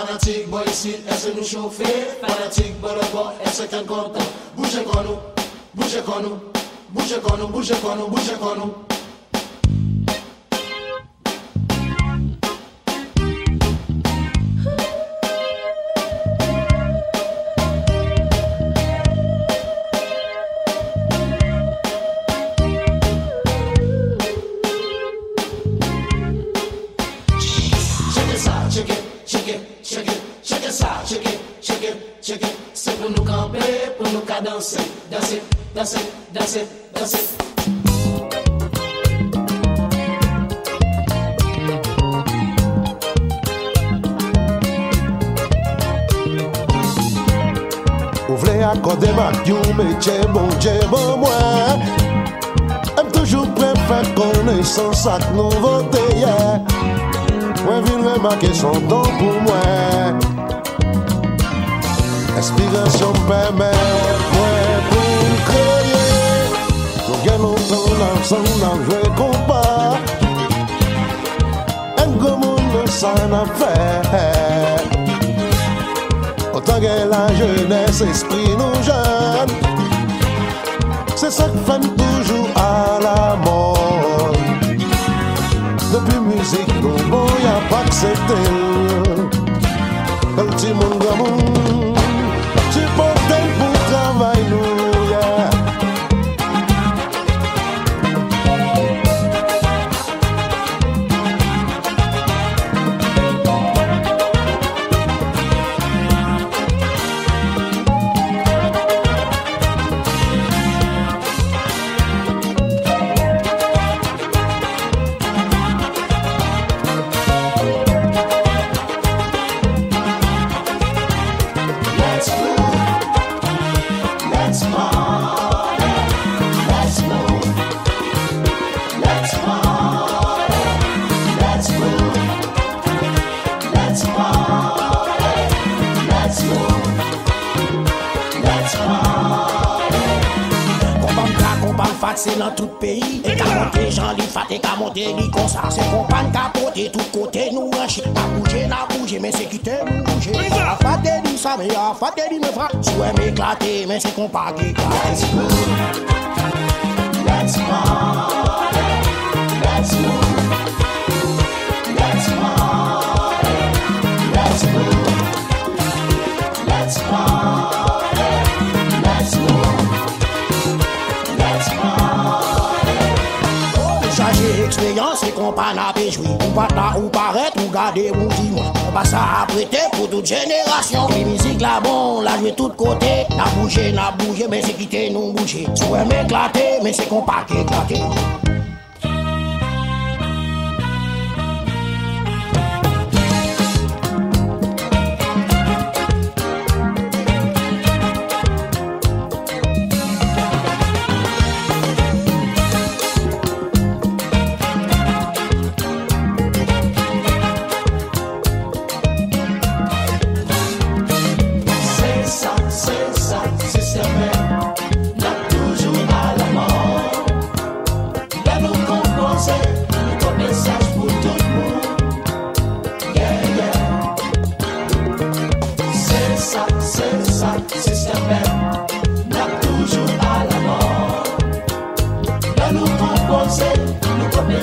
Fanatik boy ici, ese nou choufe Fanatik borobo, ese ken konta Bouche konou, bouche konou Bouche konou, bouche konou, bouche konou danser, danser, danser, danser, danser. akode mak yon metye bon dje bon mwen M toujou pre fè konesans ak nouvote ye. Mwen vin remake son don pou mwen. Espirasyon pèmè san nan jwe kompa En gomoun nan san nan fe Autant que la jeunesse, esprit nous jeune C'est ça qui fait toujours à la mode. Depuis musique, nous bon, y'a pas que c'était Le petit monde monde kompan fat, se nan tout peyi E ka monte jan li fat, e ka monte li konsa Se kompan ka pote, tout kote nou ranche Na bouje, na bouje, men se kite nou bouje A fate li sa, men a fate li men fra Sou e me eklate, men se kompa ki Let's eklate move, let's party, eksperyans, se kompa na pejoui Ou pat la ou paret, ou gade ou di mwen On pa sa aprete pou tout jenerasyon Li mizik la la jwe tout kote Na bouje, na bouje, men se kite nou bouje Sou e me eklate, men se kompa ki eklate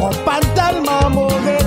Kompantalman more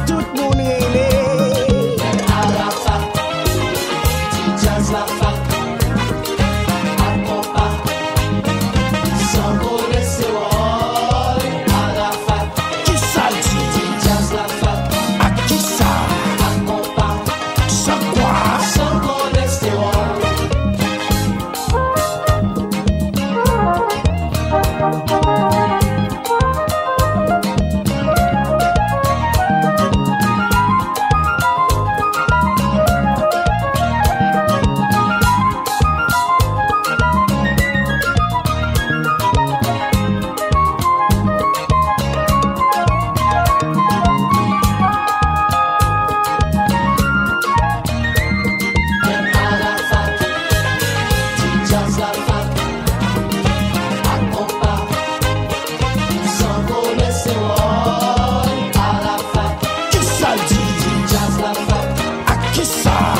Ki sa?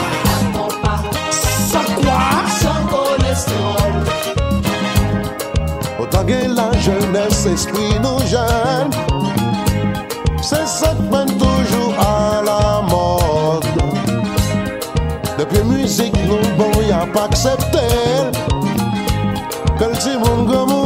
Sa kwa? Sa kolesterol O tagè la jènes espri nou jèn Se sak men toujou a la mod Depye müzik nou bon ya pa akseptel Kel si moun gomo